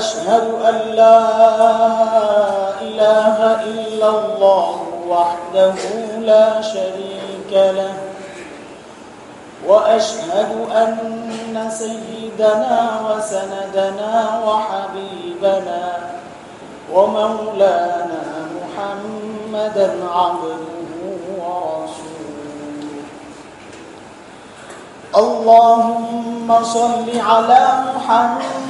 وأشهد أن لا إله إلا الله وحده لا شريك له. وأشهد أن سيدنا وسندنا وحبيبنا ومولانا محمدا عبده ورسوله. اللهم صل على محمد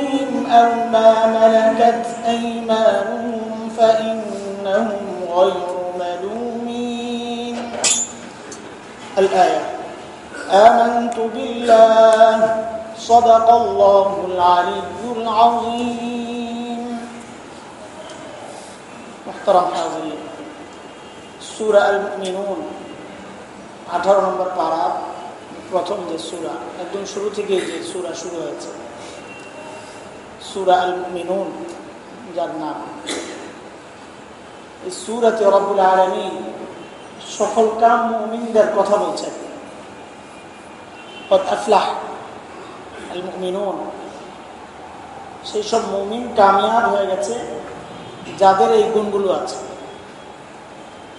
أو ما ملكت أيمانهم فإنهم غير ملومين الآية آمنت بالله صدق الله العلي العظيم محترم حاضرين سورة المؤمنون আঠারো নম্বর পাড়া প্রথম যে সুরা একদম শুরু থেকে যে সুরা শুরু হয়েছে সুরা আল মিনুন যার নাম। এই সুরাতে রব্বুল আলমী সফল কাম মুমিনদের কথা বলছেন। আফলাহ আল মিনুন সেই সব মুমিন কামিয়াব হয়ে গেছে, যাদের এই গুণগুলো আছে।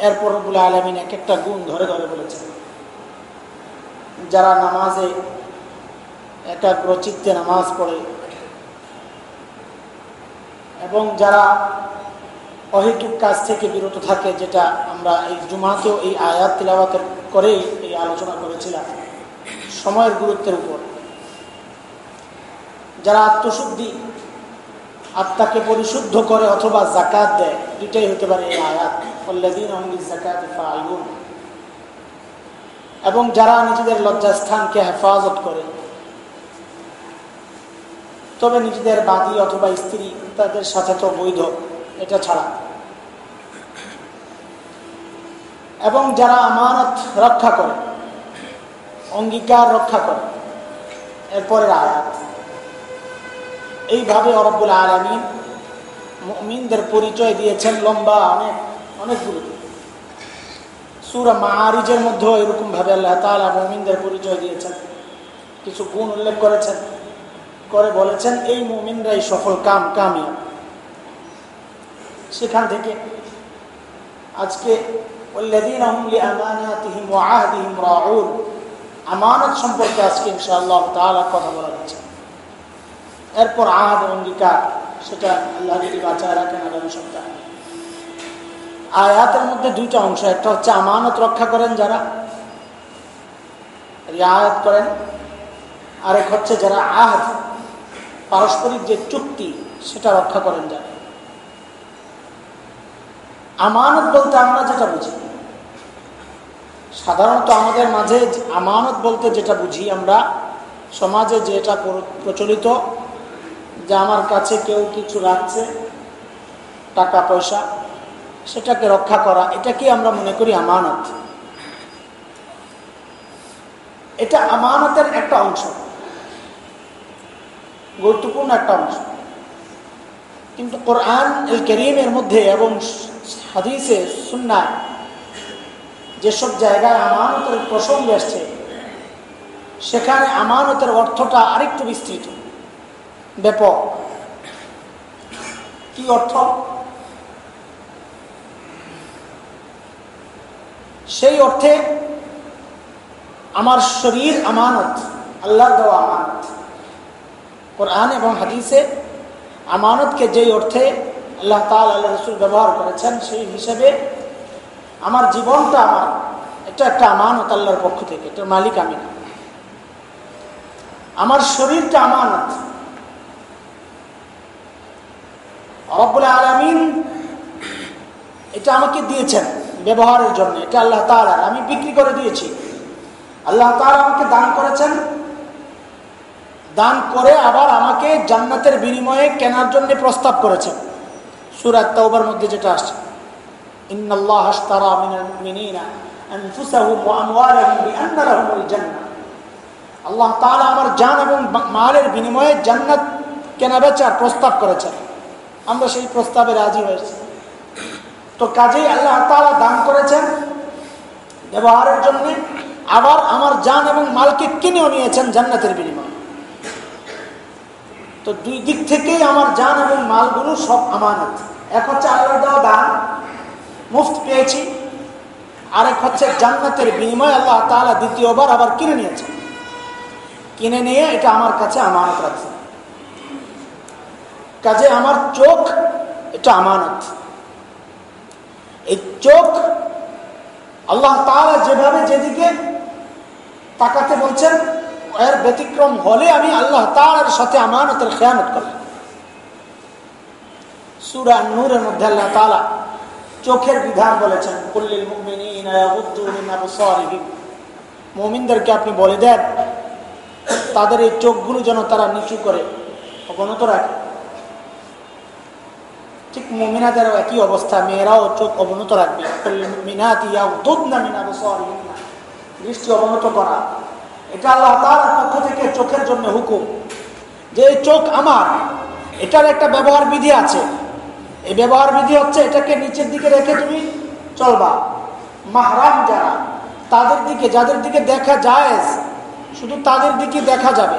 এরপর রব্বুল আলমিন এক একটা গুণ ধরে ধরে বলেছেন। যারা নামাজে একাগ্র চিত্তে নামাজ পড়ে এবং যারা অহেতুক কাজ থেকে বিরত থাকে, যেটা আমরা এই জুমাতেও এই আয়াত তিলাবাতের করেই এই আলোচনা করেছিলাম, সময়ের গুরুত্বের উপর। যারা আত্মশুদ্ধি, আত্মাকে পরিশুদ্ধ করে অথবা জাকাত দেয় দুটাই হতে পারে এই আয়াত। জাকাত এবং যারা নিজেদের লজ্জাস্থানকে হেফাজত করে তবে নিজেদের বাদী অথবা স্ত্রী তাদের সাথে তো বৈধ, এটা ছাড়া। এবং যারা আমানত রক্ষা করে, অঙ্গীকার রক্ষা করে এরপরের আয়াত। এইভাবে অরব্বুল আলমী মিনদের পরিচয় দিয়েছেন লম্বা, অনেক, অনেকগুলো। সুরা মাহারিজের মধ্যেও এরকম ভাবে আল্লাহ তালা মুমিনদের পরিচয় দিয়েছেন। কিছু গুণ উল্লেখ করেছেন। করে বলেছেন, এই মুমিনরাই সফল, কাম কামিয়া সেখান থেকে আজকে আমানত সম্পর্কে আজকে ইনশাআল্লাহ তালা কথা বলা হচ্ছে। এরপর আহাদ অঙ্গীকার, সেটা আল্লাহ যদি বাঁচায় রাখেন আগামী সপ্তাহে। আয়াতের মধ্যে দুইটা অংশ, একটা হচ্ছে আমানত রক্ষা করেন যারা, রিয়ায়ত করেন, আরেক হচ্ছে যারা আহাদ পারস্পরিক যে চুক্তি, সেটা রক্ষা করেন যারা। আমানত বলতে আমরা যেটা বুঝি। সাধারণত আমাদের মাঝে আমানত বলতে যেটা বুঝি আমরা, সমাজে যেটা প্রচলিত, যে আমার কাছে কেউ কিছু রাখছে, টাকা, পয়সা, সেটাকে রক্ষা করা এটাকে আমরা মনে করি আমানত। এটা আমানতের একটা অংশ। গুরুত্বপূর্ণ একটা অংশ। কিন্তু কোরআন এল করিমের মধ্যে এবং হাদিসে, সুন্নায় যেসব জায়গায় আমানতের প্রসঙ্গ এসছে, সেখানে আমানতের অর্থটা আরেকটু বিস্তৃত। ব্যাপক। কি অর্থ? সেই অর্থে আমার শরীর আমানত আল্লাহ দেওয়া আমানত। কোরআন এবং হাদিসে আমানতকে যেই অর্থে আল্লাহ তাল আল্লাহ রসুল ব্যবহার করেছেন, সেই হিসেবে আমার জীবনটা আমার, এটা একটা আমানত আল্লাহর পক্ষ থেকে, এটার মালিক আমি না। আমার শরীরটা আমানত। রব্বুল আলমিন এটা আমাকে দিয়েছেন ব্যবহারের জন্য, এটা আল্লাহ তালার আমি বিক্রি করে দিয়েছি। আল্লাহ তালা আমাকে দান করেছেন করে আবার আমাকে জান্নাতের বিনিময়ে কেনার জন্য প্রস্তাব করেছেন সুরাত তাওবার মধ্যে যেটা আসছে, ইন্নাল্লাহ আশতারা মিনাল মুমিনিনা আনফুসাহুম ওয়া আমওয়ালাহুম বিআন্না লাহুমুল জান্নাহ। আল্লাহ তাআলা আমার জান এবং মালের বিনিময়ে জান্নাত কেনা বেচার প্রস্তাব করেছেন আমরা সেই প্রস্তাবে রাজি হয়েছি। তো কাজেই আল্লাহ তাআলা দান করেছেন ব্যবহারের জন্য, আবার আমার জান এবং মালকে কিনেও নিয়েছেন জান্নাতের বিনিময়ে। তো দুই দিক থেকেই আমার জান এবং মালগুলো সব আমানত। এক হচ্ছে আল্লাহ দেওয়া দান, মুফত পেয়েছি। আরেক হচ্ছে জান্নাতের বিনিময়ে আল্লাহ তালা দ্বিতীয়বার আবার কিনে নিয়েছে। কিনে নিয়ে এটা আমার কাছে আমানত রাখছে। কাজে আমার চোখ, এটা আমানত। এই চোখ আল্লাহ তালা যেভাবে যেদিকে তাকাতে বলছেন এর ব্যতিক্রম হলে আমি আল্লাহ তার সাথে আমানতের খেয়ানত করলাম সুরা নূরের মধ্যে আল্লাহ তালা চোখের বিধান বলেছেন আপনি বলে দেন, তাদের এই চোখগুলো যেন তারা নিচু করে, অবনত রাখে। ঠিক মুমিনাদেরও একই অবস্থা, মেয়েরাও চোখ অবনত রাখবে। মিনাতি দৃষ্টি অবনত করা। এটা আল্লাহ তালার পক্ষ থেকে চোখের জন্য হুকুম। যে এই চোখ আমার, এটার একটা ব্যবহার বিধি আছে। এই ব্যবহার বিধি হচ্ছে এটাকে নিচের দিকে রেখে তুমি চলবা। মাহরাম যারা, তাদের দিকে, যাদের দিকে দেখা যায় শুধু তাদের দিকে দেখা যাবে।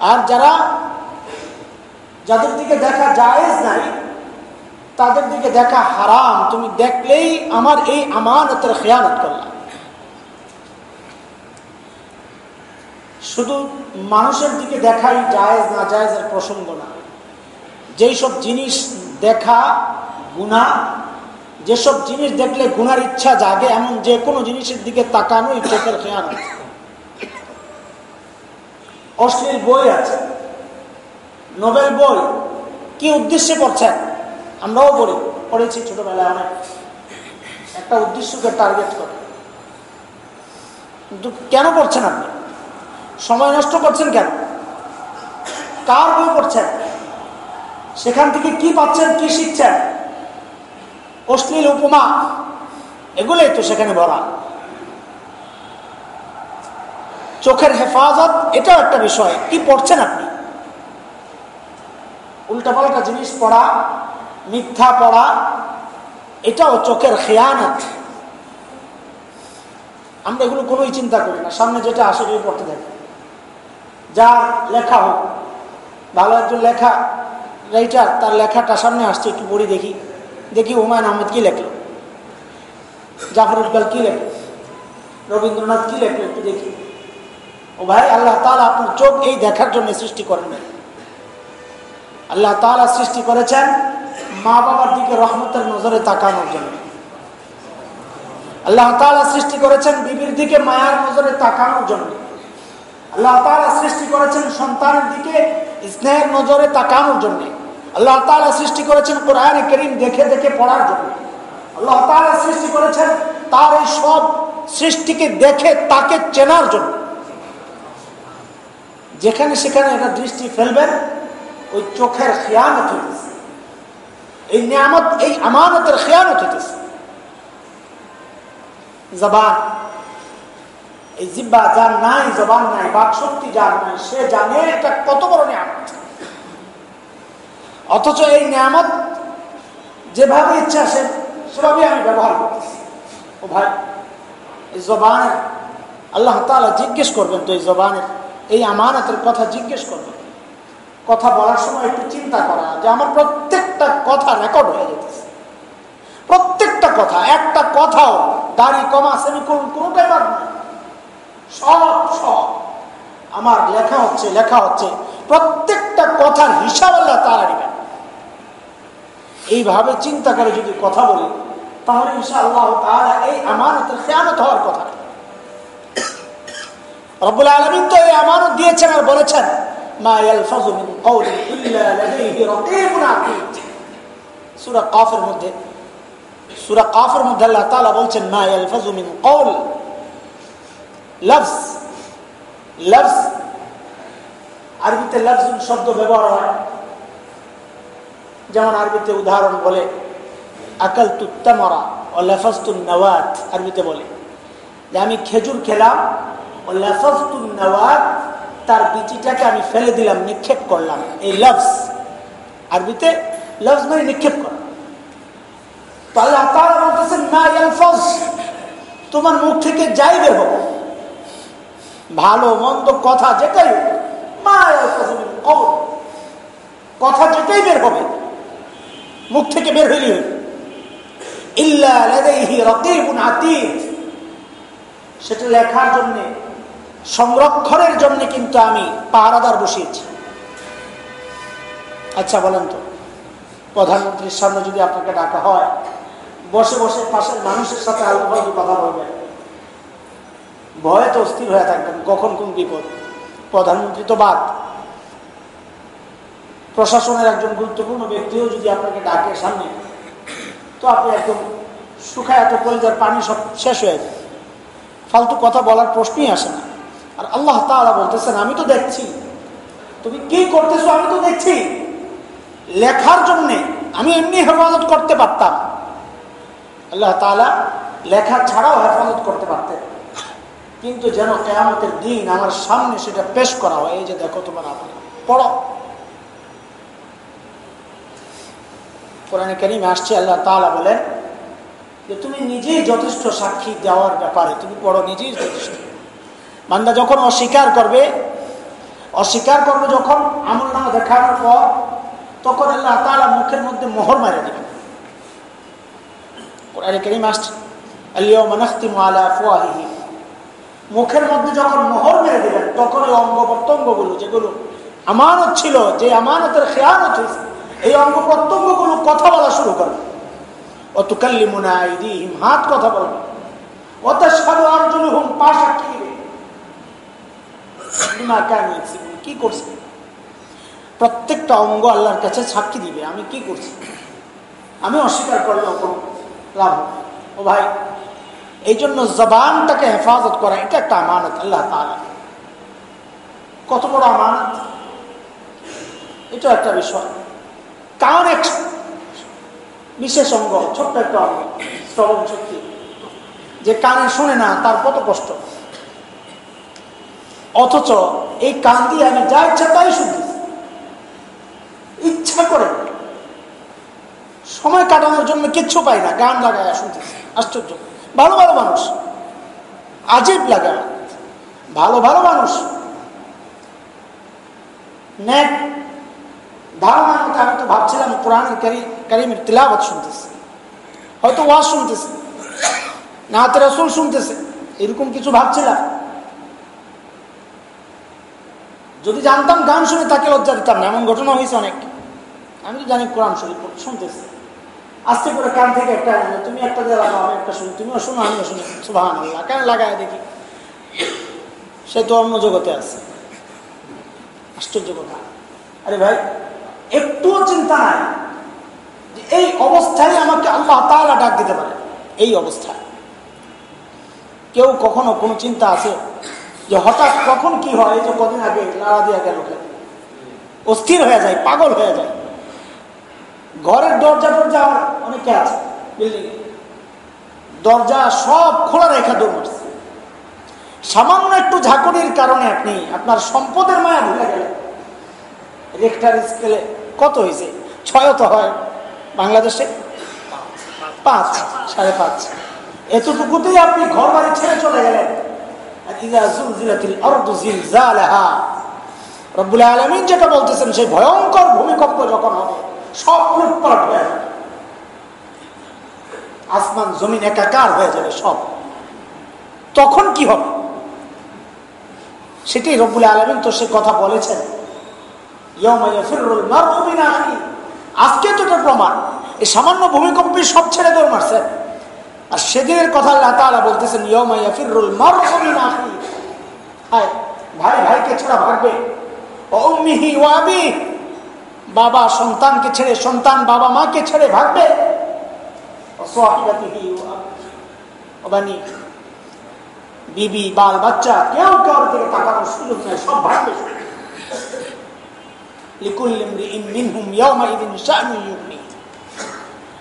আর যারা, যাদের দিকে দেখা জায়েজ নাই, তাদের দিকে দেখা হারাম। তুমি দেখলেই আমার এই আমানতের খেয়ানত করলাম শুধু মানুষের দিকে দেখাই জায়েজ না, জায়েজের প্রসঙ্গ না। যেই সব জিনিস দেখা, গুণা যেসব জিনিস দেখলে গুনার ইচ্ছা জাগে, এমন যে কোনো জিনিসের দিকে তাকানোই চোখের খেয়াল অশ্লীল বই আছে, নোবেল বই, কি উদ্দেশ্যে পড়ছেন আমরাও পড়ি, পড়েছি ছোটবেলায় অনেক। একটা উদ্দেশ্যকে টার্গেট করে। কিন্তু কেন পড়ছেন আপনি? সময় নষ্ট করছেন কেন? কার বই পড়ছেন? সেখান থেকে কি পাচ্ছেন, কি শিখছেন? অশ্লীল উপমা, এগুলোই তো সেখানে ভরা। চোখের হেফাজত, এটাও একটা বিষয়। কি পড়ছেন আপনি? উল্টাপাল্টা জিনিস পড়া, মিথ্যা পড়া, এটাও চোখের খেয়ানত। আমরা এগুলো কোনোই চিন্তা করি না। সামনে যেটা আসে পড়তে থাকি। যার লেখা হোক। ভালো একজন লেখা রাইটার তার লেখাটা সামনে আসছে, একটু পড়ি দেখি। দেখি হুমায়ুন আহমেদ কি লেখলো। জাফর ইকবাল কি লেখলো। রবীন্দ্রনাথ কি লেখলো একটু দেখি। ও ভাই, আল্লাহ তালা আপনার চোখ এই দেখার জন্য সৃষ্টি করেন আল্লাহ তালা সৃষ্টি করেছেন মা বাবার দিকে রহমতের নজরে তাকানোর জন্য। আল্লাহ তালা সৃষ্টি করেছেন বিবির দিকে মায়ার নজরে তাকানোর জন্য। আল্লাহ তালা সৃষ্টি করেছেন সন্তানের দিকে স্নেহের নজরে তাকানোর জন্য। আল্লাহ তালা সৃষ্টি করেছেন কোরআন করিম দেখে দেখে পড়ার জন্য। আল্লাহ তালা সৃষ্টি করেছেন তার এই সব সৃষ্টিকে দেখে তাকে চেনার জন্য। যেখানে সেখানে একটা দৃষ্টি ফেলবেন, ওই চোখের খেয়ানত হইতেছে। এই নিয়ামত, এই আমানতের খেয়ানত হইতেছে। জবান এই জিব্বা যার নাই, জবান নাই, বাক শক্তি যার নাই, সে জানে এটা কত বড় নিয়ামত। অথচ এই নিয়ামত যেভাবে ইচ্ছা সে সেভাবে আমি ব্যবহার করতেছি। ও ভাই, এই জবানের আল্লাহ তালা জিজ্ঞেস করবেন তো এই জবানের, এই আমানতের কথা জিজ্ঞেস করবেন। কথা বলার সময় একটু চিন্তা করা যে আমার প্রত্যেকটা কথা রেকর্ড হয়ে যেতেছে। প্রত্যেকটা কথা, একটা কথাও দাড়ি, কমা সেমিকোলন কোনোটাই বাদ নাই। সব সব। আমার লেখা হচ্ছে লেখা হচ্ছে। প্রত্যেকটা কথার হিসাব আল্লাহ তারা নেবেন এইভাবে চিন্তা করে যদি কথা বলি, তাহলে ইনশাআল্লাহ তারা এই আমানতের খেয়ানত হওয়ার কথা। রব্বুল আলমিন তো এই আমানত দিয়েছেন আর বলেছেন, মা ইয়ালফাজু মিন কওলিন কাফের মধ্যে, সূরা কাফের মধ্যে আল্লাহ তাআলা বলছেন, মা ইয়ালফাজু মিন লফজ লফজ আরবিতে লফজ শব্দ ব্যবহার হয়। যেমন আরবিতে উদাহরণ বলে আকাল তুত্তামরা ও লেফাজতুন নওয়াত আরবিতে বলে। যে আমি খেজুর খেলাম ও লেফাজতুন নওয়াত, তার বিচিটাকে আমি ফেলে দিলাম, নিক্ষেপ করলাম। এই লফজ আরবিতে লফজ মানে নিক্ষেপ করা। তো আল্লাহ তারা বলতেছেন না তোমার মুখ থেকে যাই বের হোক ভালো, মন্দ কথা যেটাই কথা যেটাই বের হবে, মুখ থেকে বের হইলি সেটা লেখার জন্য, সংরক্ষণের জন্য কিন্তু আমি পাহারাদার বসিয়েছি। আচ্ছা বলেন তো, প্রধানমন্ত্রীর সামনে যদি আপনাকে ডাকা হয়, বসে বসে পাশের মানুষের সাথে আলু ফালতু কথা বলবেন। ভয়ে তো অস্থির হয়ে থাকবেন কখন কোন বিপদ? প্রধানমন্ত্রী তো বাদ। প্রশাসনের একজন গুরুত্বপূর্ণ ব্যক্তিও যদি আপনাকে ডাকে সামনে, তো আপনি একদম শুকায় এত কলিজার পানি সব শেষ হয়ে যায়। ফালতু কথা বলার প্রশ্নই আসে না। আর আল্লাহ তালা বলতেছেন, আমি তো দেখছি। তুমি কি করতেছো? আমি তো দেখছি। লেখার জন্যে আমি এমনি হেফাজত করতে পারতাম। আল্লাহ তালা লেখা ছাড়াও হেফাজত করতে পারতেন। কিন্তু যেন কেয়ামতের দিন আমার সামনে সেটা পেশ করা হয়। এই যে দেখো তোমার আপনি পড়ো। কোরআনে করিমে আসছে, আল্লাহ তালা বলেন যে তুমি নিজেই যথেষ্ট সাক্ষী দেওয়ার ব্যাপারে, তুমি পড়ো নিজেই যথেষ্ট। বান্দা যখন অস্বীকার করবে অস্বীকার করবে যখন আমল নামা দেখানোর পর, তখন আল্লাহ তালা মুখের মধ্যে মোহর মারে দেবেন। কোরআনে করিম আসছে আল্লিয়া মানাখতিমু আলা ফুয়াহিহি মুখের মধ্যে যখন মোহর মেরে দেবেন তখন ওই অঙ্গ প্রত্যঙ্গ প্রত্যঙ্গগুলো যেগুলো আমানত ছিল, যে আমানতের খেয়ানত হয়েছে, এই অঙ্গ প্রত্যঙ্গগুলো কথা বলা শুরু করবে অতুকাল্লি মুনাইদিহিম হাত কথা বলবে অত সাধু অর্জুন হুম পা সাক্ষী দিবে কি করছে? প্রত্যেকটা অঙ্গ আল্লাহর কাছে সাক্ষী দিবে, আমি কি করছি? আমি অস্বীকার করলেও কোনো লাভ ও ভাই এই জন্য জবানটাকে হেফাজত করা, এটা একটা আমানত, আল্লাহ কত বড় আমানত? এটা একটা বিষয়। কারণ এক বিশেষ অঙ্গ, ছোট্ট একটা অঙ্গ, শ্রবণ শক্তি। যে কানে শোনে না, তার কত কষ্ট। অথচ এই কান দিয়ে আমি যা ইচ্ছা তাই শুনতেছি ইচ্ছা করে। সময় কাটানোর জন্য কিচ্ছু পাই না, গান লাগায় শুনতেছি আশ্চর্য। ভালো ভালো মানুষ। আজীব লাগে ভালো ভালো মানুষ। নেক। ধারণার মতো আমি তো ভাবছিলাম কোরআন কারিমের তিলাবত শুনতেছে। হয়তো ওয়াজ শুনতেছে। নাতে রসুল শুনতেছে। এরকম কিছু ভাবছিলাম। যদি জানতাম, গান শুনে তাকে লজ্জা দিতাম না। এমন ঘটনা হয়েছে অনেক। আমি তো জানি কোরআন শরীফ শুনতেছে। আস্তে করে কান থেকে একটা তুমি একটা দিয়ে লাগাও আমি একটা শুনি। তুমিও শোনো, আমিও শুনি। সুবাহ আল্লাহ কেন লাগায় দেখি। সে তো অন্য জগতে আছে। আশ্চর্য কথা। আরে ভাই, একটুও চিন্তা নাই যে এই অবস্থায় আমাকে আল্লাহ তালা ডাক দিতে পারে। এই অবস্থায়। কেউ কখনো কোনো চিন্তা আছে যে হঠাৎ কখন কি হয়? যে কদিন আগে লাড়া দিয়া গেল অস্থির হয়ে যায়, পাগল হয়ে যায়। ঘরের দরজা টরজা আমার অনেকে আছে বিল্ডিং দরজা সব খোলা রেখা দৌড় সামান্য একটু ঝাঁকুনির কারণে আপনি, আপনার সম্পদের মায়া ভুলে গেলেন। রেক্টার স্কেলে কত হয়েছে? ছয় তো হয় বাংলাদেশে? পাঁচ, সাড়ে পাঁচ। এতটুকুতেই আপনি ঘর বাড়ি ছেড়ে চলে গেলেন। যেটা বলতেছেন, সেই ভয়ঙ্কর ভূমিকম্প যখন হবে সব লুটপাট হয়ে যাবে। আসমান, জমিন একাকার হয়ে যাবে সব। তখন কি হবে? সেটাই রব্বুল আলমিন তো সে কথা বলেছেন। আজকে তো এটা প্রমাণ। এই সামান্য ভূমিকম্পে সব ছেড়ে দৌড় মারছেন আর সেদিনের কথা আল্লাহ তালা বলতেছেন ভাই ভাইকে ছাড়া ভাগবে। বাবা সন্তানকে ছেড়ে, সন্তান বাবা মাকে ছেড়ে ভাগবে। বিবি, বাল, বাচ্চা, কেউ কেউ দিকে তাকানোর সুযোগ নেই, সব ভাগবে।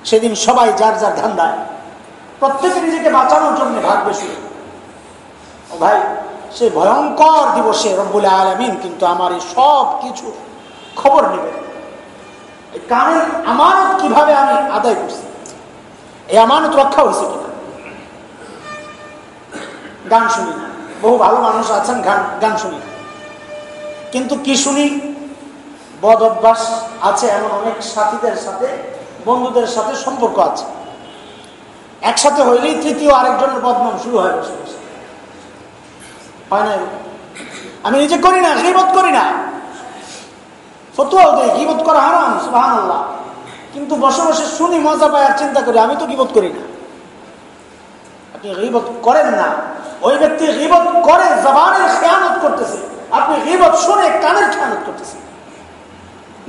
সেদিন সবাই যার যার ধান্দায়। প্রত্যেকে নিজেকে বাঁচানোর জন্য ভাগবে শুরু ভাই, সে ভয়ঙ্কর দিবসে রব্বুল আলমিন কিন্তু আমার এই সব কিছু খবর নেবে কানের আমানত কীভাবে আমি আদায় করছি? এই আমানত রক্ষা হয়েছে কিনা? গান শুনি বহু ভালো মানুষ আছেন, গান গান শুনি কিন্তু কি শুনি? বদ অভ্যাস আছে এমন অনেক সাথীদের সাথে, বন্ধুদের সাথে সম্পর্ক আছে। একসাথে হইলেই তৃতীয় আরেকজনের বদনাম শুরু হয় বসে বসে। হয় না আমি নিজে করি না গিবত করি না। ফতুয়াও দেয়, গিবত করা হারাম সুবাহান আল্লাহ কিন্তু বসে বসে শুনি, মজা পায় আর চিন্তা করি, আমি তো গিবত করি না। আপনি গিবত করেন না। ওই ব্যক্তি গিবত করে, জবানের খেয়ানত করতেছে। আপনি গিবত শুনে কানের খেয়ানত করতেছে।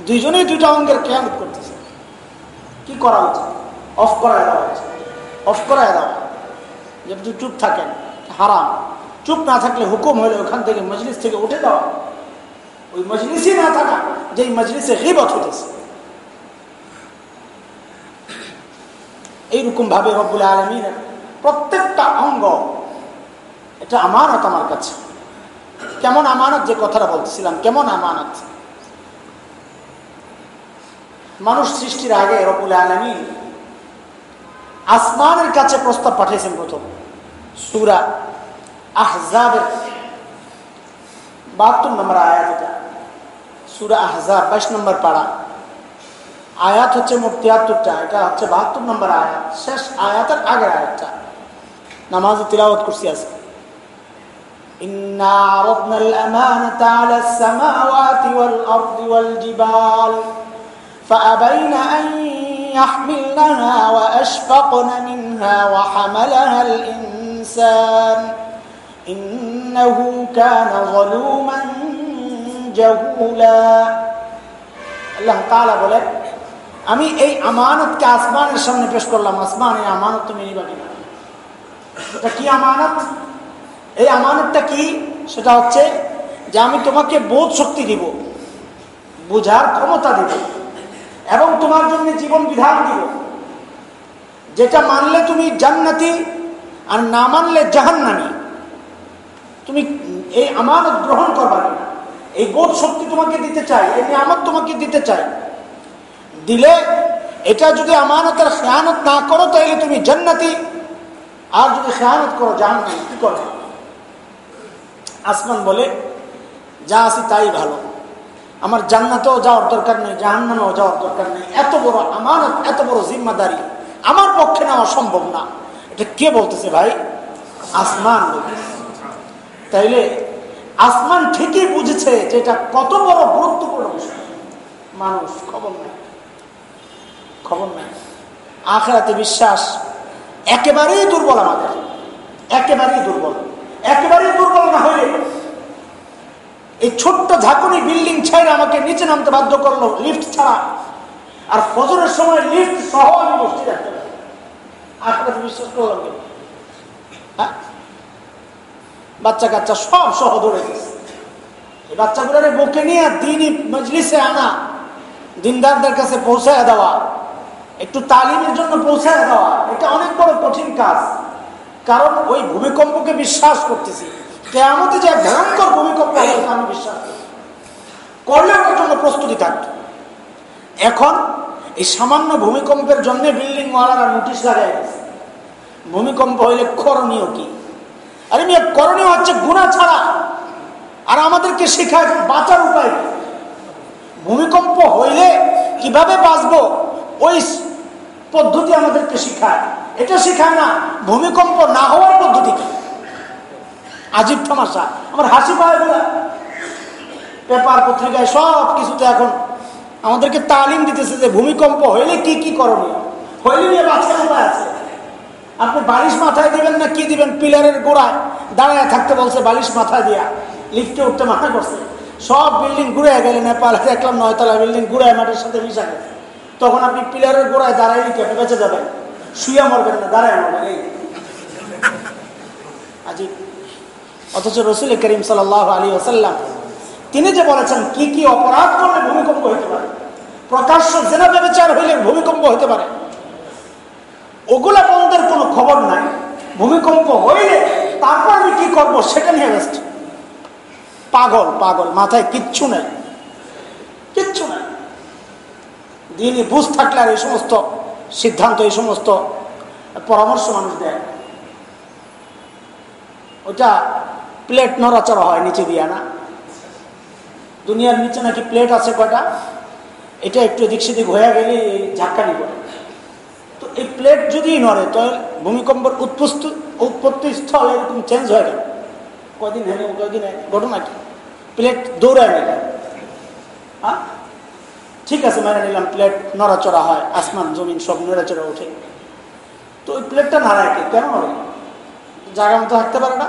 দুইজনেই দুইটা অঙ্গের খেয়ানত করতেছে। কি করা উচিত? অফ করায় দেওয়া উচিত। অফ করায় দেওয়া যে চুপ থাকেন, হারাম। চুপ না থাকলে হুকুম হলে ওখান থেকে, মজলিস থেকে উঠে দেওয়া ওই মজলিসে না থাকা, যেই মজলিসে হিবত হইতেছে। এইরকম ভাবে রব্বুল আলমিনের প্রত্যেকটা অঙ্গ, এটা আমানত আমার কাছে। কেমন আমানত, যে কথাটা বলতেছিলাম, কেমন আমানত? মানুষ সৃষ্টির আগে রবুল আলমিন আসমানের কাছে প্রস্তাব পাঠিয়েছেন প্রথম। সুরা আহজাবের বাহাত্তর নম্বর আয়াত এটা সুরা আহজাব বাইশ নম্বর পাড়া আয়াত হচ্ছে মোট তিয়াত্তরটা এটা হচ্ছে বাহাত্তর নম্বর আয়াত শেষ আয়াতের আগের আয়াতটা নামাজে তিলাওয়াত করছি আছে إنا عرضنا الأمانة على السماوات والأرض والجبال فأبين أن يحملنها وأشفقن منها وحملها الإنسان إنه كان ظلوما جهولا আল্লাহ তাআলা বলেন আমি এই আমানতকে আসমানের সামনে পেশ করলাম আসমান এই আমানত তুমি নিবা কিনা এটা কি আমানত এই আমানতটা কি সেটা হচ্ছে যে আমি তোমাকে বোধ শক্তি দিব বুঝার ক্ষমতা দিব এবং তোমার জন্য জীবন বিধান দিব যেটা মানলে তুমি জান্নাতি আর না মানলে জাহান্নামি তুমি এই আমানত গ্রহণ করবা কিনা এই বোধ শক্তি তোমাকে দিতে চাই এই নিয়ামত তোমাকে দিতে চাই দিলে এটা যদি আমানতের খেয়ানত না করো তাহলে তুমি জান্নাতি। আর যদি খেয়ানত করো, জাহান্নামি। কি করবে আসমান বলে, যা আছি তাই ভালো। আমার জান্নাতেও যাওয়ার দরকার নেই, জাহান্নামেও যাওয়ার দরকার নেই। এত বড় আমানত, এত বড় জিম্মাদারি আমার পক্ষে নেওয়া সম্ভব না। এটা কে বলতেছে ভাই? আসমান তাইলে আসমান ঠিকই বুঝেছে যে এটা কত বড় গুরুত্বপূর্ণ বিষয়। মানুষ, খবর নাই। খবর নাই। আখেরাতে বিশ্বাস একেবারেই দুর্বল আমাদের। একেবারেই দুর্বল। একেবারেই দুর্বল না হইলে এই ছোট্ট ঝাঁকুনি বিল্ডিং ছেড়ে আমাকে নিচে নামতে বাধ্য করল লিফট ছাড়া। আর ফজরের সময় লিফট সহ আমি বসতে যাচ্ছি আখেরাতে বিশ্বাস করলাম হ্যাঁ? বাচ্চা কাচ্চা সব সহ ধরে গেছে। এই বাচ্চাগুলোর বুকে নিয়ে দিনই মজলিসে আনা, দিনদারদের কাছে পৌঁছায় দেওয়া, একটু তালিমের জন্য পৌঁছায় দেওয়া, এটা অনেক বড় কঠিন কাজ। কারণ ওই ভূমিকম্পকে বিশ্বাস করতেছি। কেমতে যে ভয়ঙ্কর ভূমিকম্প আমি বিশ্বাস করি। করলে ওটার জন্য প্রস্তুতি থাকতো। এখন এই সামান্য ভূমিকম্পের জন্য বিল্ডিং ওয়ালারা নোটিশ লাগাই ভূমিকম্প হইলে করণীয় কি? আরে মেয়ে করণীয় হচ্ছে গুণা ছাড়া। আর আমাদেরকে শেখায় বাঁচার উপায় ভূমিকম্প হইলে কীভাবে বাঁচবো? ওই পদ্ধতি আমাদেরকে শিখায়। এটা শেখায় না, ভূমিকম্প না হওয়ার পদ্ধতি। আজিব তামাশা। আমার হাসি পায় বলে পেপার, পত্রিকায় সব কিছুতে এখন আমাদেরকে তালিম দিতেছে যে ভূমিকম্প হইলে কি কি করণীয়। হইলে বাঁচার উপায় আছে। আপনি বালিশ মাথায় দিবেন না কি দিবেন? পিলারের গোড়ায় দাঁড়ায় থাকতে বলছে, বালিশ মাথায় দিয়া। লিফটে উঠতে মাথা করছে। সব বিল্ডিং ঘুরে গেলে নেপাল দেখলাম নয়তলা বিল্ডিং ঘুরে মাটির সাথে মিশা গেছে। তখন আপনি পিলারের গোড়ায় দাঁড়াইলে কেটে বেঁচে যাবেন? শুয়ে মরবেন না, দাঁড়ায় মরবেন, এই। আজি অথচ রসুল করিম সাল আলী আসাল্লাম তিনি যে বলেছেন, কি কি অপরাধ করলে ভূমিকম্প হতে পারে? প্রকাশ্য জেনা ব্যবচার হইলে ভূমিকম্প হতে পারে। ওগুলা বন্ধের কোনো খবর নাই। ভূমিকম্প হইলে তারপর আমি কি করব সেটা নিয়ে ব্যস্ত। পাগল পাগল, মাথায় কিচ্ছু নেই। কিচ্ছু নেই। দিনই বুঝ থাকলে আর এই সমস্ত সিদ্ধান্ত, এই সমস্ত পরামর্শ মানুষ দেয়। ওটা প্লেট নড়াচড়া হয় নিচে দিয়ে, না? দুনিয়ার নিচে নাকি প্লেট আছে কয়টা? এটা একটু এদিক সেদিক হয়ে গেলে এই ঝাক্কানি করে তো এই প্লেট যদি নড়ে তো ভূমিকম্পের উৎপস্ত উৎপত্তি স্থল এরকম চেঞ্জ হয়ে গেল কয়দিন হেনে কয়দিন হেনে, ঘটনা কি? প্লেট দৌড়ায় নিল হ্যাঁ? ঠিক আছে মেনে নিলাম, প্লেট নড়াচড়া হয়, আসমান, জমিন সব নড়াচড়া ওঠে। তো ওই প্লেটটা নাড়ায় কে? কেন নড়ে? জায়গা মতো থাকতে পারে না।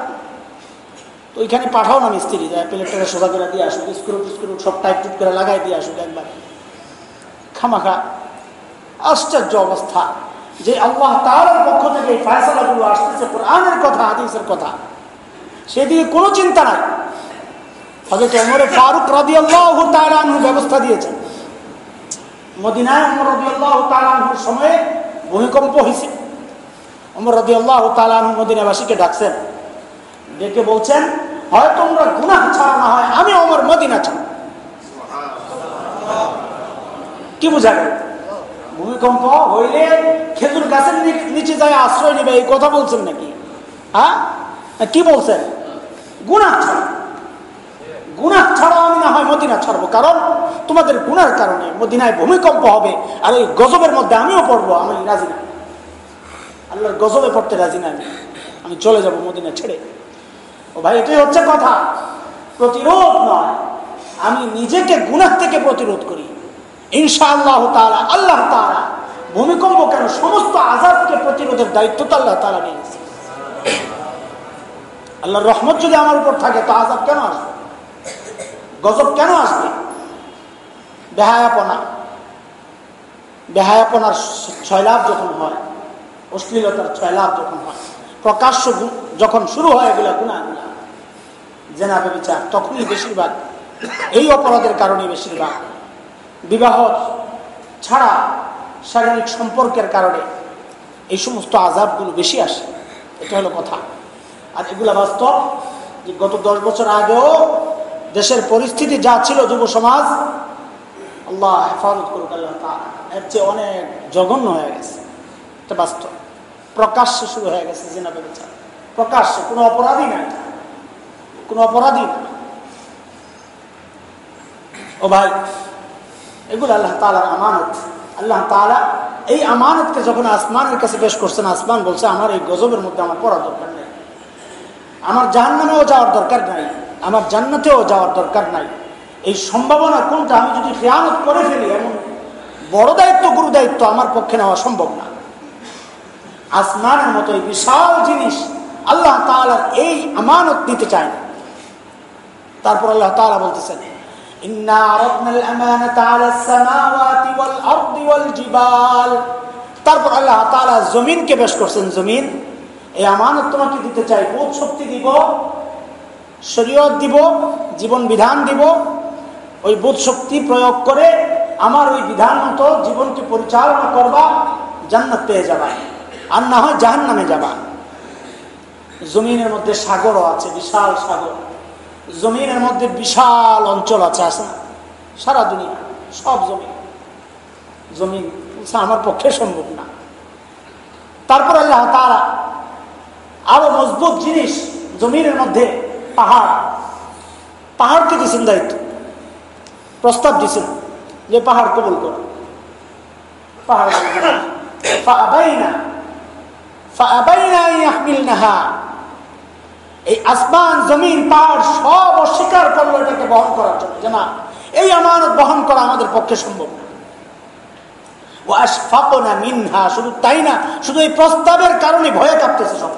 তো ওইখানে পাঠাও না মিস্ত্রি, যায় প্লেটটাকে সোজা করে দিয়ে আসুক স্ক্রু স্ক্রু সব টাইট টুট করে লাগাই দিয়ে আসুক একবার। খামাখা আশ্চর্য অবস্থা যে আল্লাহ তার পক্ষ থেকে এই ফায়সালাগুলো আসতেছে, কোরআনের কথা, হাদিসের কথা। সেদিকে কোনো চিন্তা নাই। হজরত অমরে ফারুক রাদি আল্লাহ তালু ব্যবস্থা দিয়েছেন মদিনায় অমর রবি আল্লাহ তালুর সময়ে ভূমিকম্প হয়েছে। অমর রবি আল্লাহ তালু মদিনাবাসীকে ডাকছেন। ডেকে বলছেন, হয় তোমরা গুনাহ ছাড়া না হয়, আমি অমর মদিনা ছাড়। কি বোঝা গেল ভূমিকম্প হইলে খেজুর গাছের নিচে যায় আশ্রয় নেবে, এই কথা বলছেন নাকি? হ্যাঁ? কি বলছেন? গুনাহ ছাড়া। গুনাহ ছাড়া আমি না হয় মদিনা ছাড়বো, কারণ তোমাদের গুণার কারণে মদিনায় ভূমিকম্প হবে, আর ওই গজবের মধ্যে আমিও পড়ব, আমি রাজি না। আল্লাহর গজবে পড়তে রাজি না আমি। আমি চলে যাব মদিনা ছেড়ে। ও ভাই, এটাই হচ্ছে কথা। প্রতিরোধ নয়। আমি নিজেকে গুনাহ থেকে প্রতিরোধ করি। ইনশাআল্লাহ তালা আল্লাহ তালা ভূমিকম্প কেন সমস্ত আজাদকে প্রতিরোধের দায়িত্ব তো আল্লাহ তালা নিয়েছে। আল্লাহর রহমত যদি আমার উপর থাকে, তো আজাব কেন আসবে? গজব কেন আসবে? বেহায়াপনা। বেহায়াপনার ছয় লাভ যখন হয়, অশ্লীলতার ছয় লাভ যখন হয়, প্রকাশ্য যখন শুরু হয় এগুলা গুণাগুলা জেনা বিচার, তখনই বেশিরভাগ, এই অপরাধের কারণে বেশিরভাগ। বিবাহ ছাড়া শারীরিক সম্পর্কের কারণে এই সমস্ত আজাবগুলো বেশি আসে। এটা হলো কথা। আর এগুলা বাস্তব যে গত দশ বছর আগেও দেশের পরিস্থিতি যা ছিল যুব সমাজ, আল্লাহ হেফাজত করুক আল্লাহ তা এর চেয়ে অনেক জঘন্য হয়ে গেছে। এটা বাস্তব। প্রকাশ্যে শুরু হয়ে গেছে জেনা ব্যবচার। প্রকাশ্যে, কোনো অপরাধী না কোনো অপরাধী না ও ভাই এগুলো আল্লাহ তালার আমানত। আল্লাহ তালা এই আমানতকে যখন আসমানের কাছে পেশ করছেন, আসমান বলছে, আমার এই গজবের মধ্যে আমার পড়ার দরকার নেই। আমার জাহান্নামেও যাওয়ার দরকার নাই। আমার জান্নাতেও যাওয়ার দরকার নাই। এই সম্ভাবনা কোনটা? আমি যদি খেয়ানত করে ফেলি, এমন বড় দায়িত্ব, গুরু দায়িত্ব আমার পক্ষে নেওয়া সম্ভব না। আসমানের মতো এই বিশাল জিনিস আল্লাহ তালার এই আমানত দিতে চায় না। তারপর আল্লাহ তালা বলতেছেন তারপর আল্লাহ তালা জমিনকে বেশ করছেন, জমিন, এই আমানত তোমাকে দিতে চাই। বোধ শক্তি দিব, শরীয়ত দিব, জীবন বিধান দিব। ওই বোধ শক্তি প্রয়োগ করে আমার ওই বিধান মতো জীবনকে পরিচালনা করবা, জান্নাত পেয়ে যাবা আর না হয় জাহান নামে যাবা। জমিনের মধ্যে সাগরও আছে, বিশাল সাগর। জমিনের মধ্যে বিশাল অঞ্চল আছে আছে সারা দুনিয়া, সব জমি। জমিন আমার পক্ষে সম্ভব না। তারপর আল্লাহ তারা আরও মজবুত জিনিস জমিনের মধ্যে, পাহাড় পাহাড়কে দিয়েছেন দায়িত্ব। প্রস্তাব দিয়েছেন যে পাহাড় কবুল কর। পাহাড় এই আসমান, জমিন, পাহাড় সব অস্বীকার করল এটাকে বহন করার জন্য। যে না এই আমানত বহন করা আমাদের পক্ষে সম্ভব না। ও শুধু তাই না, শুধু এই প্রস্তাবের কারণে ভয়ে কাঁপতেছে সব।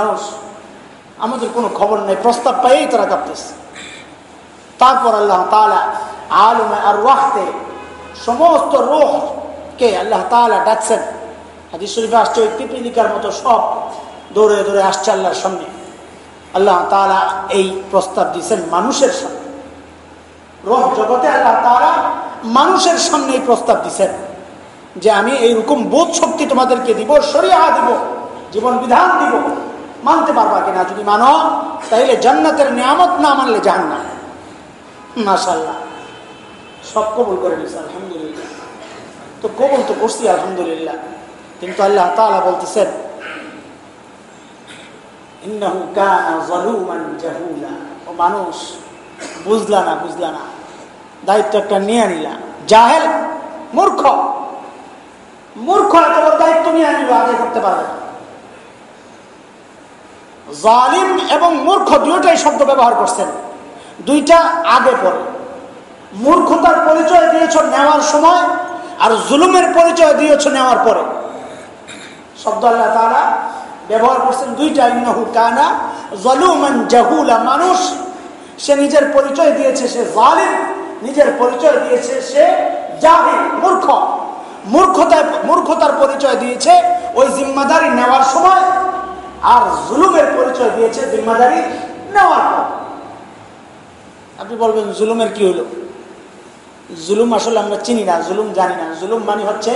মানুষ, আমাদের কোনো খবর নেই, প্রস্তাব পাইয়েই তারা কাঁপতেছে। তারপর আল্লাহ তালা আলমে আর ওয়াহতে সমস্ত রোহকে আল্লাহ তালা ডাকছেন। হাদিস শরীফে আসছে, ওই পিপিলিকার মতো সব দৌড়ে দৌড়ে আসছে আল্লাহর সামনে। আল্লাহ তালা এই প্রস্তাব দিয়েছেন মানুষের সামনে। রোহ জগতে আল্লাহ তারা মানুষের সামনে এই প্রস্তাব দিচ্ছেন যে আমি এইরকম বোধ শক্তি তোমাদেরকে দিব সরিয়া দিব, জীবন বিধান দিব। মানতে পারবা কিনা যদি মানো, তাইলে জান্নাতের নিয়ামত না মানলে জান না মাসাল্লাহ সব কবুল করে নিস আলহামদুলিল্লাহ। তো কবুল তো করছি, আলহামদুলিল্লাহ। কিন্তু আল্লাহ তালা বলতেছেন মানুষ, বুঝলা না বুঝলা না। দায়িত্ব একটা নিয়ে নিলা। জাহেল, মূর্খ। মূর্খ এত দায়িত্ব নিয়ে নিল আগে করতে পারবে জালিম এবং মূর্খ দুইটাই শব্দ ব্যবহার করছেন। দুইটা আগে পরে। মূর্খতার পরিচয় দিয়েছ নেওয়ার সময়, আর জুলুমের পরিচয় দিয়েছ নেওয়ার পরে। শব্দ আল্লাহ তারা ব্যবহার করছেন দুইটা ইন্নাহু কানা জলুমান জাহুলা মানুষ। সে নিজের পরিচয় দিয়েছে, সে জালিম। নিজের পরিচয় দিয়েছে, সে জাহিল, মূর্খ। মূর্খতায়, মূর্খতার পরিচয় দিয়েছে ওই জিম্মাদারি নেওয়ার সময়। আর জুলুমের পরিচয় দিয়েছে জিম্মাদারি নেওয়ার আপনি বলবেন, জুলুমের কি হলো? জুলুম আসলে আমরা চিনি না, জুলুম জানি না। জুলুম মানে হচ্ছে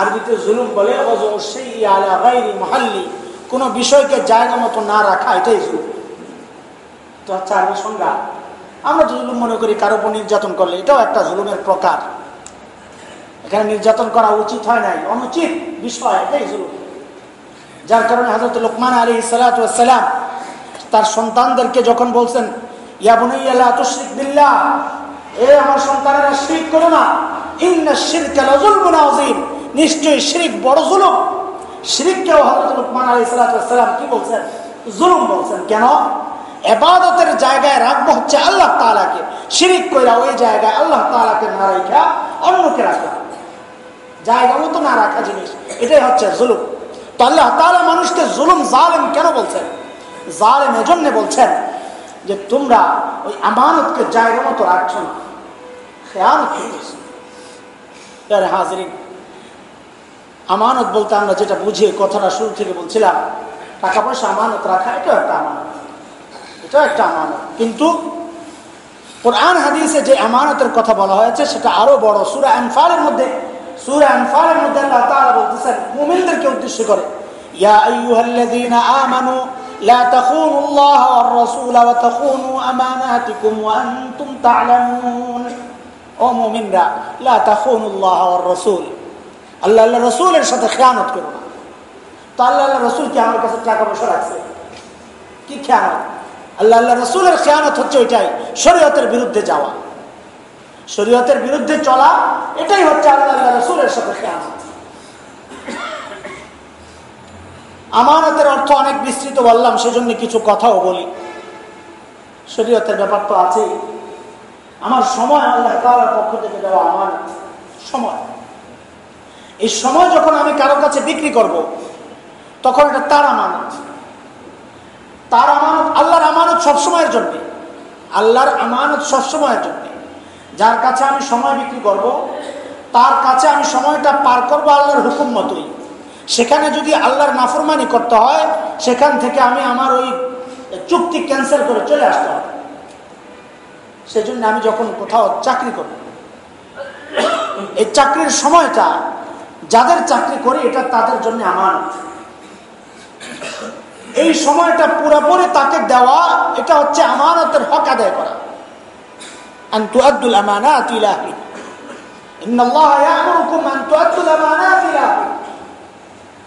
আরবিতে জুলুম বলে আলা মহাল্লি। কোনো বিষয়কে জায়গা মতো না রাখা, এটাই জুলুম। তো হচ্ছে আরবি সংজ্ঞা। আমরা তো জুলুম মনে করি, কারও উপর নির্যাতন করলে, এটাও একটা জুলুমের প্রকার। এখানে নির্যাতন করা উচিত হয় নাই, অনুচিত বিষয়, এটাই জুলুম। যার কারণে হজরত লোকমান আলী সালাম তার সন্তানদেরকে যখন বলছেন ইয়াবুনাইয়াল্লাহ তুশরিক বিল্লাহ এ আমার সন্তানেরা শিরিক করো না আযীম নিশ্চয়ই শিরিক বড় জুলুম কি বলছেন? জুলুম বলছেন। কেন? জায়গায় রাখব হচ্ছে আল্লাহ শিরিক কইরা ওই জায়গায় আল্লাহ তাআলাকে না রাখা। জিনিস। হচ্ছে জুলুম। তো মানুষকে জুলুম জালেম কেন বলছেন? জালেম এজন্য বলছেন যে তোমরা ওই আমানতকে জায়গা মতো রাখছো না। খেয়াল হাজরিন আমানত বলতে আমরা যেটা বুঝে কথাটা শুরু থেকে বলছিলাম টাকা পয়সা আমানত রাখা, এটাও একটা আমানত। এটাও একটা আমানত। কিন্তু কোরআন হাদিসে যে আমানতের কথা বলা হয়েছে, সেটা আরও বড়। সুরা আনফালের মধ্যে, সুরা আনফালের মধ্যে আল্লাহ তাআলা বলতেছেন, মুমিনদেরকে উদ্দেশ্য করে, ইয়া আইয়ুহাল্লাযীনা আমানু, লা তাখুনুল্লাহ ওয়ার রাসূল ওয়া তাখুনু আমানাতিকুম ওয়া আনতুম তা'লামুন। ও মুমিনরা, লা তাখুনুল্লাহ ওয়ার রাসূল। আল্লাহ আল্লাহ রাসূলের সাথে খেয়ানত করো না তো আল্লাহ আল্লাহ রাসূল কি আমার কাছে টাকা পয়সা রাখছে? কি খেয়ানত? আল্লাহ আল্লাহ রাসূলের খেয়ানত হচ্ছে ওইটাই, শরীয়তের বিরুদ্ধে যাওয়া। শরীয়তের বিরুদ্ধে চলা, এটাই হচ্ছে আল্লাহ আল্লাহ রাসূলের সাথে খেয়ানত। আমানতের অর্থ অনেক বিস্তৃত বললাম, সেজন্য কিছু কথাও বলি। শরীয়তের ব্যাপার তো আছেই। আমার সময় আল্লাহ তালার পক্ষ থেকে দেওয়া আমার সময়। এই সময় যখন আমি কারও কাছে বিক্রি করব। তখন এটা তার আমানত তার আমানত আল্লাহর আমানত সবসময়ের জন্যে আল্লাহর আমানত সবসময়ের জন্যে যার কাছে আমি সময় বিক্রি করব। তার কাছে আমি সময়টা পার করব আল্লাহর হুকুম মতোই সেখানে যদি আল্লাহর নাফরমানি করতে হয়, সেখান থেকে আমি আমার ওই চুক্তি ক্যান্সেল করে চলে আসতে হবে সেজন্য আমি যখন কোথাও চাকরি করব, এই চাকরির সময়টা যাদের চাকরি করি এটা তাদের জন্য আমানত এই সময়টা পুরোপুরি তাকে দেওয়া এটা হচ্ছে আমানতের হক আদায় করা أن تؤدوا الأمانات إلى أهلها إن الله يأمركم أن تؤدوا الأمانات إلى أهلها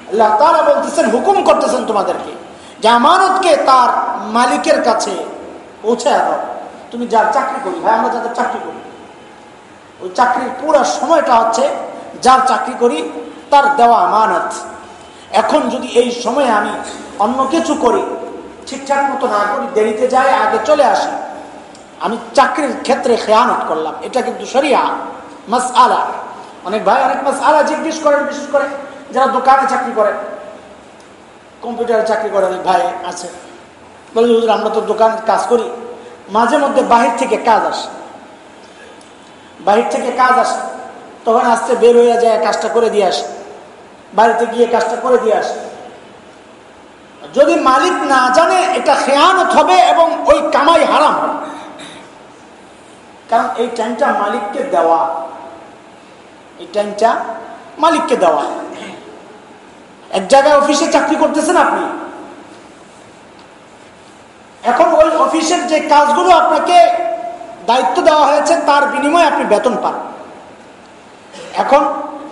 আল্লাহ তারা বলতেছেন হুকুম করতেছেন তোমাদেরকে যে আমানতকে তার মালিকের কাছে পৌঁছে দাও তুমি যার চাকরি করি ভাই আমরা যাদের চাকরি করি ওই চাকরির পুরো সময়টা হচ্ছে যার চাকরি করি, তার দেওয়া আমানত। এখন যদি এই সময়ে আমি অন্য কিছু করি, ঠিকঠাক মতো না করি, দেরিতে যাই, আগে চলে আসি, আমি চাকরির ক্ষেত্রে খেয়ানত করলাম। এটা কিন্তু সরিয়া মাস আলা অনেক ভাই অনেক মাস আলা জিজ্ঞেস করেন, বিশেষ করে যারা দোকানে চাকরি করে, কম্পিউটারে চাকরি করে অনেক ভাই আছে। বলে, হুজুর, আমরা তো দোকানে কাজ করি। মাঝে মধ্যে বাহির থেকে কাজ আসে। বাহির থেকে কাজ আসে। তখন আসতে বের হয়ে যায়, কাজটা করে দিয়ে আসে। বাড়িতে গিয়ে কাজটা করে দিয়ে আসে। যদি মালিক না জানে, এটা খেয়ানত হবে এবং ওই কামাই হারাম। কারণ এই টাইমটা মালিককে দেওয়া, এই টাইমটা মালিককে দেওয়া। এক জায়গায় অফিসে চাকরি করতেছেন আপনি। এখন ওই অফিসের যে কাজগুলো আপনাকে দায়িত্ব দেওয়া হয়েছে, তার বিনিময়ে আপনি বেতন পান। এখন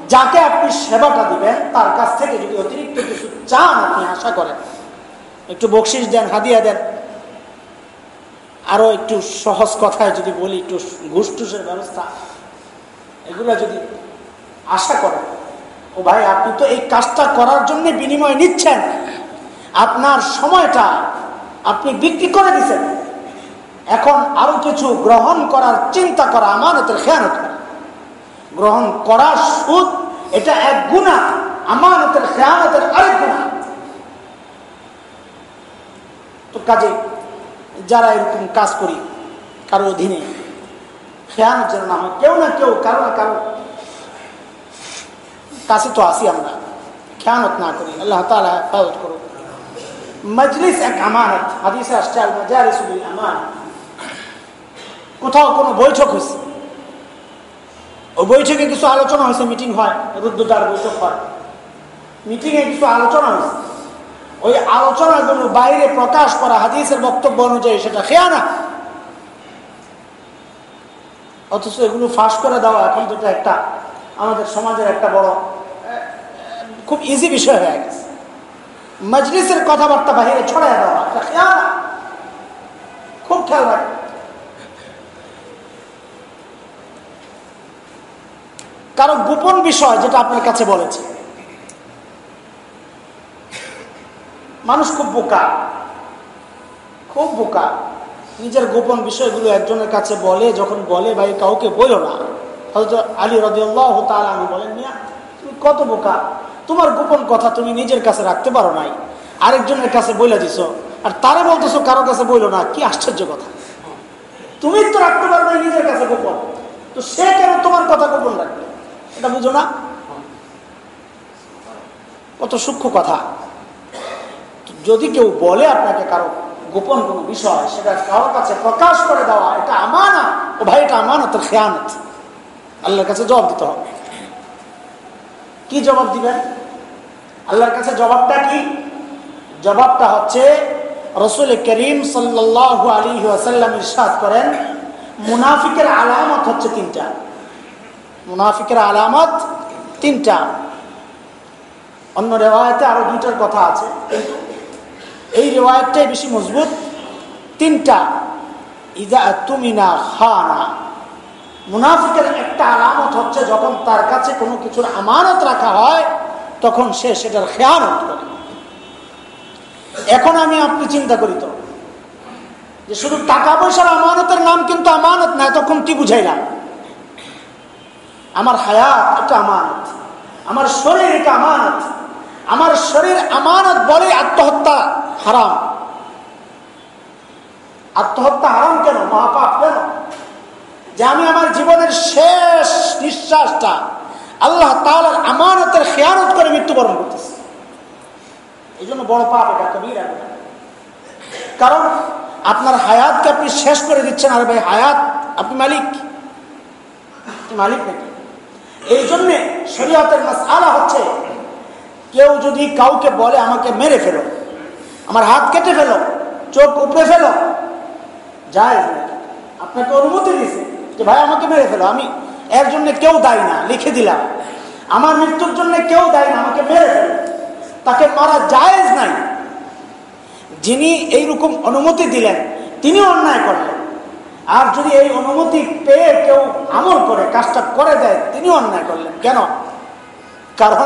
যাকে আপনি সেবাটা দিবেন, তার কাছ থেকে যদি অতিরিক্ত কিছু চান আপনি আশা করেন। একটু বকশিস দেন, হাদিয়া দেন। আরও একটু সহজ কথায় যদি বলি, একটু ঘুষ টুসের ব্যবস্থা। এগুলো যদি আশা করেন, ও ভাই, আপনি তো এই কাজটা করার জন্য বিনিময় নিচ্ছেন। আপনার সময়টা আপনি বিক্রি করে দিচ্ছেন এখন আরও কিছু গ্রহণ করার চিন্তা করা আমানতের খেয়ানত। করা গ্রহণ করার সুদ, এটা এক গুণা আমানতের খেয়ানতের আরেক গুণা তো কাজে, যারা এরকম কাজ করি, কারও অধীনে খেয়ানত যেন না হয় কেউ না কেউ, কারও না কারও, কাছে তো আসি আমরা, খেয়ানত না করি, আল্লাহ তালা হেফাজত করো মজলিস এক আমানত, হাদিসে আসছে আমান কোথাও কোনো বৈঠক হয়েছে ওই বৈঠকে কিছু আলোচনা হয়েছে মিটিং হয় রুদ্রদার বৈঠক হয়। মিটিংয়ে কিছু আলোচনা হয়েছে। ওই আলোচনাগুলো বাইরে প্রকাশ করা হাদিসের বক্তব্য অনুযায়ী সেটা খেয়া না অথচ এগুলো ফাঁস করে দেওয়া এখন যেটা একটা আমাদের সমাজের একটা বড় খুব ইজি বিষয় হয়ে গেছে। মজলিসের কথাবার্তা বাহিরে ছড়াই দেওয়া, এটা খেয়া না খুব খেয়াল রাখবে কারও গোপন বিষয় যেটা আপনার কাছে বলেছে। মানুষ খুব বোকা। খুব বোকা। নিজের গোপন বিষয়গুলো একজনের কাছে বলে, যখন বলে, ভাই, কাউকে বলো না। হয়তো আলী রদিউল্লাহ তার আমি বলেন, মিয়া, তুমি কত বোকা? তোমার গোপন কথা তুমি নিজের কাছে রাখতে পারো নাই। আরেকজনের কাছে বলে দিছ। আর তারা বলতেছো কারও কাছে বইলো না। কি আশ্চর্য কথা। তুমি তো রাখতে পারবে নিজের কাছে গোপন। তো সে কেন তোমার কথা গোপন রাখবে? এটা বুঝো না? কত সূক্ষ্ম কথা। যদি কেউ বলে আপনাকে কারও গোপন কোনো বিষয়, সেটা কারোর কাছে প্রকাশ করে দেওয়া, এটা আমানা ও ভাই, এটা আমানত খেয়ানত। আল্লাহর কাছে জবাব দিতে হবে। কি জবাব দিবেন? আল্লাহর কাছে জবাবটা কি? জবাবটা হচ্ছে, রসুল করিম সাল্লাহ আলী আসাল্লাম ইসাদ করেন, মুনাফিকের আলামত হচ্ছে তিনটা। মুনাফিকের আলামত তিনটা। অন্য রেওয়ায়তে আরও দুইটার কথা আছে। এই রেওয়ায়তটাই বেশি মজবুত। তিনটা, ইদা তুমিনা খানা। মুনাফিকের একটা আলামত হচ্ছে যখন তার কাছে কোনো কিছুর আমানত রাখা হয়, তখন সে সেটার খেয়ানত করে। এখন আমি আপনি চিন্তা করি তো, যে শুধু টাকা পয়সার আমানতের নাম কিন্তু আমানত না, তখন কি বুঝাইলাম? আমার হায়াত একটা আমানত। আমার শরীর এটা আমানত। আমার শরীর আমানত বলে আত্মহত্যা হারাম। আত্মহত্যা হারাম কেন? মহাপাপ কেন? যে আমি আমার জীবনের শেষ নিঃশ্বাসটা আল্লাহ তালার আমানতের খেয়ানত করে মৃত্যুবরণ করতেছি। এই জন্য বড় পাপ এটা, কবির কারণ আপনার হায়াতকে আপনি শেষ করে দিচ্ছেন। আর ভাই, হায়াত, আপনি মালিক। মালিক নাকি? এই জন্যে শরীয়তের মাস আলা হচ্ছে, কেউ যদি কাউকে বলে আমাকে মেরে ফেলো, আমার হাত কেটে ফেলো, চোখ উপড়ে ফেলো যায় আপনাকে অনুমতি দিছে যে, ভাই, আমাকে মেরে ফেলো, আমি এর জন্য কেউ দায়ী না, লিখে দিলাম। আমার মৃত্যুর জন্য কেউ দায়ী না, আমাকে মেরে ফেলো। তাকে মারা জায়েজ নাই। যিনি এইরকম অনুমতি দিলেন তিনি অন্যায় করলেন। আর যদি এই অনুমতি পেয়ে কেউ আমল করে, কাজটা করে দেয় তিনি অন্যায় করলেন। কেন? কারণ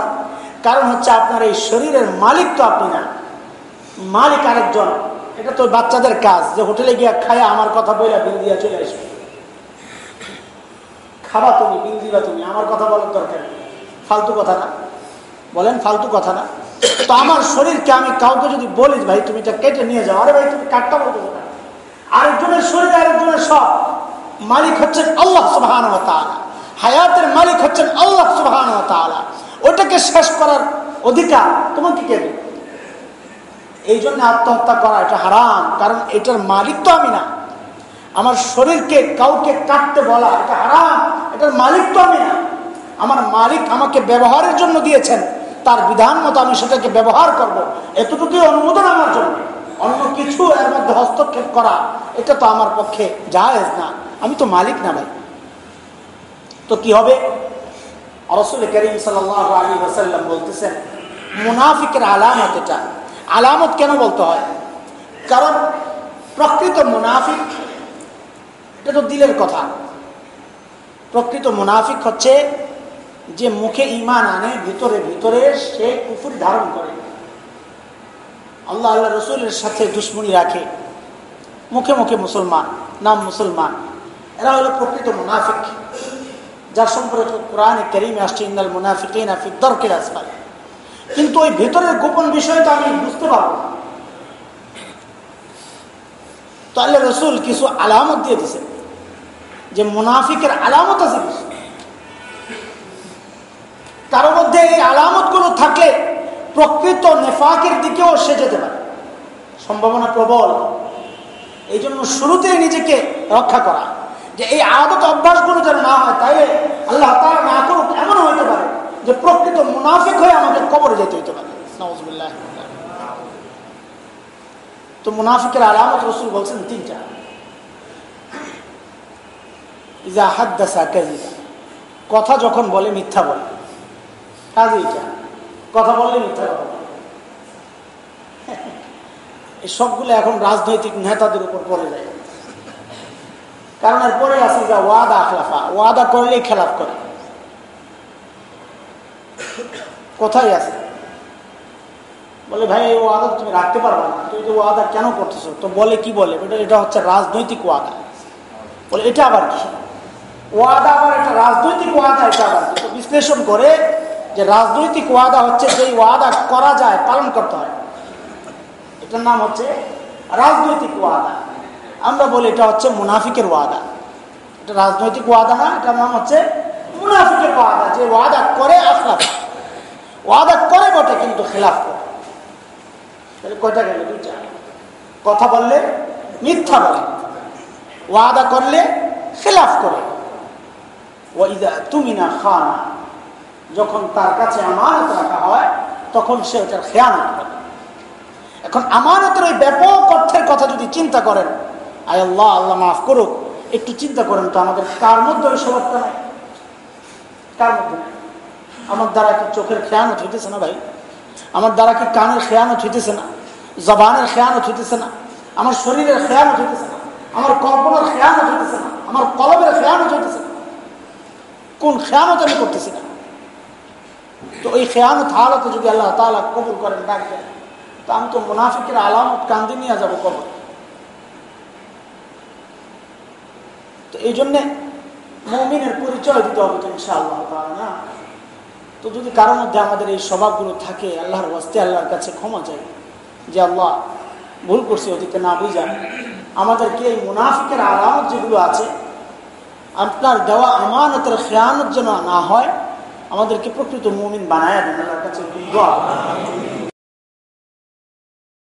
কারণ হচ্ছে আপনার এই শরীরের মালিক তো আপনি না। মালিক আরেকজন। এটা তো বাচ্চাদের কাজ। যে হোটেলে গিয়া খায়, আমার কথা বইলা বিল দিয়া চলে আসবে। খাবা তুমি, বিল দিবা তুমি। আমার কথা বলার দরকার ফালতু কথা না। বলেন, ফালতু কথা না। তো আমার শরীরকে আমি কাউকে যদি বলিস ভাই, তুমি এটা কেটে নিয়ে যাও। আরে ভাই, তুমি কাটটা বলতে আরেকজনের শরীর আরেকজনের সব। মালিক হচ্ছেন আল্লাহ সুবাহান হায়াতের মালিক হচ্ছেন আল্লাহ সুবাহান ওটাকে শেষ করার অধিকার তোমাকে কে দেবে? এই জন্য আত্মহত্যা করা এটা হারাম, কারণ এটার মালিক তো আমি না। আমার শরীরকে কাউকে কাটতে বলা এটা হারাম, এটার মালিক তো আমি না। আমার মালিক আমাকে ব্যবহারের জন্য দিয়েছেন, তার বিধান মতো আমি সেটাকে ব্যবহার করব। এতটুকুই অনুমোদন আমার জন্য। অন্য কিছু এর মধ্যে হস্তক্ষেপ করা, এটা তো আমার পক্ষে জায়েজ না। আমি তো মালিক না ভাই। তো কি হবে? রসুল করিম সাল আলী ওসাল্লাম বলতেছেন, মুনাফিকের আলামত এটা। আলামত কেন বলতে হয়? কারণ প্রকৃত মুনাফিক, এটা তো দিলের কথা। প্রকৃত মুনাফিক হচ্ছে যে মুখে ইমান আনে, ভিতরে ভিতরে সে কুফুর ধারণ করে। আল্লাহ আল্লাহ রসুলের সাথে দুশ্মনী রাখে। মুখে মুখে মুসলমান, নাম মুসলমান। এরা হলো প্রকৃত মুনাফিক। যার সম্পর্কে কোরআনে কেরিমে আসছে ইন্দাল মুনাফিকিন কিন্তু ওই ভেতরের গোপন বিষয়টা আমি বুঝতে পারব তো আল্লাহ রসুল কিছু আলামত দিয়ে দিছে যে মুনাফিকের আলামত আছে কারোর মধ্যে এই আলামত আলামতগুলো থাকলে প্রকৃত নেফাকের দিকেও সে যেতে পারে। সম্ভাবনা প্রবল। এই জন্য শুরুতেই নিজেকে রক্ষা করা। যে এই আদত অভ্যাসগুলো যেন না হয় তাই আল্লাহ তারা না করুক এমন হইতে পারে যে প্রকৃত মুনাফিক হয়ে আমাদের কবরে যেতে হইতে পারে। তো মুনাফিকের আলামত রসুল বলছেন তিনটা। কথা যখন বলে মিথ্যা বলে। কাজ এইটা কথা বললে মিথ্যা কথা এই সবগুলো এখন রাজনৈতিক নেতাদের উপর পড়ে যায়। কারণ এরপরে আছে যা ওয়াদা আখলাফা, ওয়াদা করলেই খেলাফ করে। কোথায় আছে? বলে, ভাই, এই ওয়াদা তুমি রাখতে পারবা না। তুমি ওয়াদা কেন করতেছো? তো বলে কি বলে? এটা হচ্ছে রাজনৈতিক ওয়াদা। বলে, এটা আবার কি? ওয়াদা আবার একটা রাজনৈতিক ওয়াদা, এটা আবার বিশ্লেষণ করে যে রাজনৈতিক ওয়াদা হচ্ছে, যেই ওয়াদা করা যায়, পালন করতে হয়। এটার নাম হচ্ছে রাজনৈতিক ওয়াদা। আমরা বলি এটা হচ্ছে মুনাফিকের ওয়াদা। এটা রাজনৈতিক ওয়াদা না, এটার নাম হচ্ছে মুনাফিকের ওয়াদা। যে ওয়াদা করে আখলাফ ওয়াদা করে বটে, কিন্তু খেলাফ করে। কয়টা গেল? কথা বললে মিথ্যা বলে। ওয়াদা করলে খেলাফ করে। ওয়াইদা তুমি না খানা। যখন তার কাছে আমানত রাখা হয়, তখন সে ওটার খেয়ানত করে। এখন আমানতের ওই ব্যাপক অর্থের কথা যদি চিন্তা করেন, আয় আল্লাহ আল্লাহ মাফ করুক, একটু চিন্তা করেন তো আমাদের কার মধ্যে ওই স্বভাবটা নাই? কার মধ্যে আমার দ্বারা কি চোখের খেয়ানত হইতেছে না ভাই? আমার দ্বারা কি কানের খেয়ানত হইতেছে না? জবানের খেয়ানত হইতেছে না? আমার শরীরের খেয়ানত হইতেছে না? আমার কল্পনার খেয়ানত হইতেছে না? আমার কলমের খেয়ানত হইতেছে না? কোন খেয়ানত আমি করতেছি না? তো ওই খেয়ানত হালতে যদি আল্লাহ তালা কবুল করেন ডাকবেন তো আমি তো মুনাফিকের আলামত কান্দি নিয়ে যাব কবর তো এই জন্যে মমিনের পরিচয় দিতে হবে তো ইনশাআল্লাহ না? তো তো যদি কারোর মধ্যে আমাদের এই স্বভাবগুলো থাকে, আল্লাহর ওয়াস্তে আল্লাহর কাছে ক্ষমা চাই, যে আল্লাহ ভুল করছি অতীতে না বুঝা আমাদেরকে এই মুনাফিকের আলামত যেগুলো আছে, আপনার দেওয়া আমানতের খেয়ানত যেন না হয় আমাদেরকে প্রকৃত মুমিন বানায় দেন আল্লাহর কাছে